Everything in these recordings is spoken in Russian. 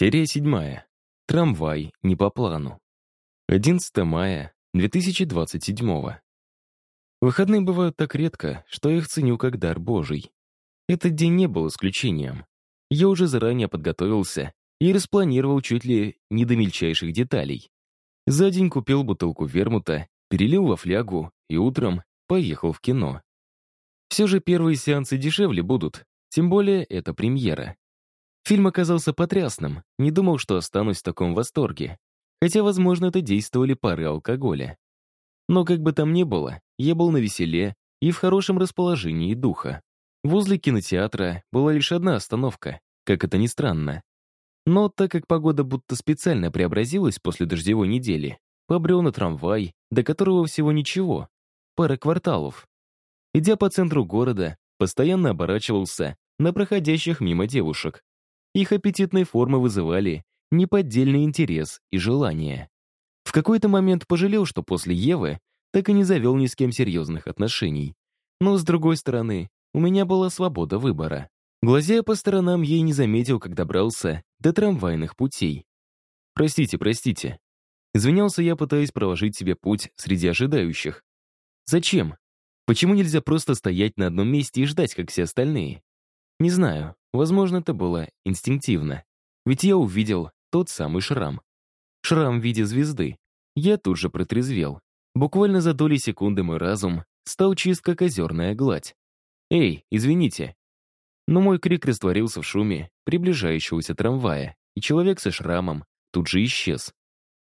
Серия седьмая. Трамвай не по плану. 11 мая 2027 Выходные бывают так редко, что я их ценю как дар Божий. Этот день не был исключением. Я уже заранее подготовился и распланировал чуть ли не до мельчайших деталей. За день купил бутылку вермута, перелил во флягу и утром поехал в кино. Все же первые сеансы дешевле будут, тем более это премьера. Фильм оказался потрясным, не думал, что останусь в таком восторге. Хотя, возможно, это действовали пары алкоголя. Но как бы там ни было, я был на веселе и в хорошем расположении духа. Возле кинотеатра была лишь одна остановка, как это ни странно. Но так как погода будто специально преобразилась после дождевой недели, побрел на трамвай, до которого всего ничего, пара кварталов. Идя по центру города, постоянно оборачивался на проходящих мимо девушек. Их аппетитные формы вызывали неподдельный интерес и желание. В какой-то момент пожалел, что после Евы так и не завел ни с кем серьезных отношений. Но, с другой стороны, у меня была свобода выбора. Глазея по сторонам, ей не заметил, как добрался до трамвайных путей. «Простите, простите». Извинялся я, пытаясь проложить себе путь среди ожидающих. «Зачем? Почему нельзя просто стоять на одном месте и ждать, как все остальные?» Не знаю, возможно, это было инстинктивно. Ведь я увидел тот самый шрам. Шрам в виде звезды. Я тут же протрезвел. Буквально за доли секунды мой разум стал чист, как озерная гладь. «Эй, извините!» Но мой крик растворился в шуме приближающегося трамвая, и человек со шрамом тут же исчез.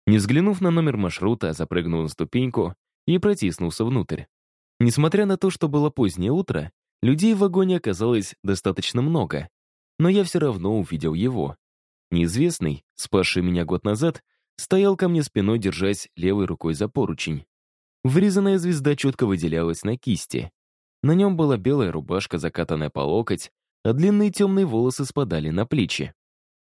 Не взглянув на номер маршрута, запрыгнул на ступеньку и протиснулся внутрь. Несмотря на то, что было позднее утро, людей в вагоне оказалось достаточно много, но я все равно увидел его. Неизвестный, спасший меня год назад, стоял ко мне спиной, держась левой рукой за поручень. Врезанная звезда четко выделялась на кисти. На нем была белая рубашка, закатанная по локоть, а длинные темные волосы спадали на плечи.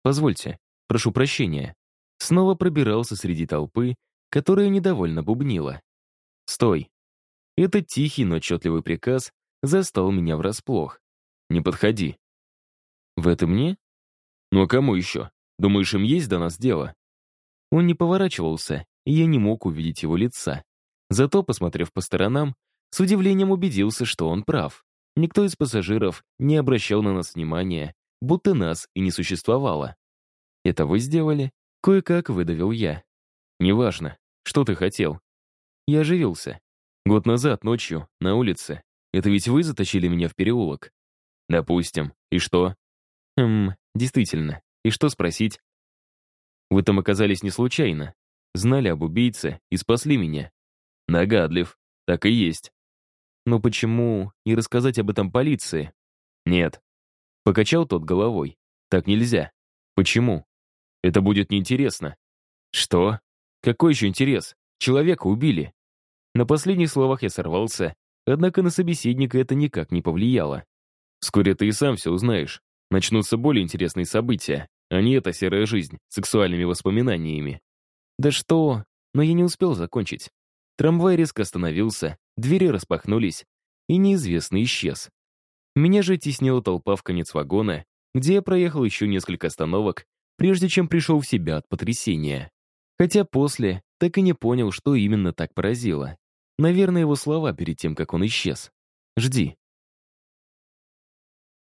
«Позвольте, прошу прощения». Снова пробирался среди толпы, которая недовольно бубнила. «Стой!» Этот тихий, но отчетливый приказ застал меня врасплох. «Не подходи». «В это мне?» «Ну а кому еще? Думаешь, им есть до нас дело?» Он не поворачивался, и я не мог увидеть его лица. Зато, посмотрев по сторонам, с удивлением убедился, что он прав. Никто из пассажиров не обращал на нас внимания, будто нас и не существовало. «Это вы сделали?» Кое-как выдавил я. «Неважно. Что ты хотел?» Я оживился. Год назад, ночью, на улице. Это ведь вы затащили меня в переулок? Допустим. И что? Хм, действительно. И что спросить? Вы там оказались не случайно. Знали об убийце и спасли меня. Нагадлив. Так и есть. Но почему не рассказать об этом полиции? Нет. Покачал тот головой. Так нельзя. Почему? Это будет неинтересно. Что? Какой еще интерес? Человека убили. На последних словах я сорвался, однако на собеседника это никак не повлияло. Вскоре ты и сам все узнаешь. Начнутся более интересные события, а не эта серая жизнь с сексуальными воспоминаниями. Да что? Но я не успел закончить. Трамвай резко остановился, двери распахнулись, и неизвестный исчез. Меня же теснила толпа в конец вагона, где я проехал еще несколько остановок, прежде чем пришел в себя от потрясения. Хотя после так и не понял, что именно так поразило. Наверное, его слова перед тем, как он исчез. «Жди».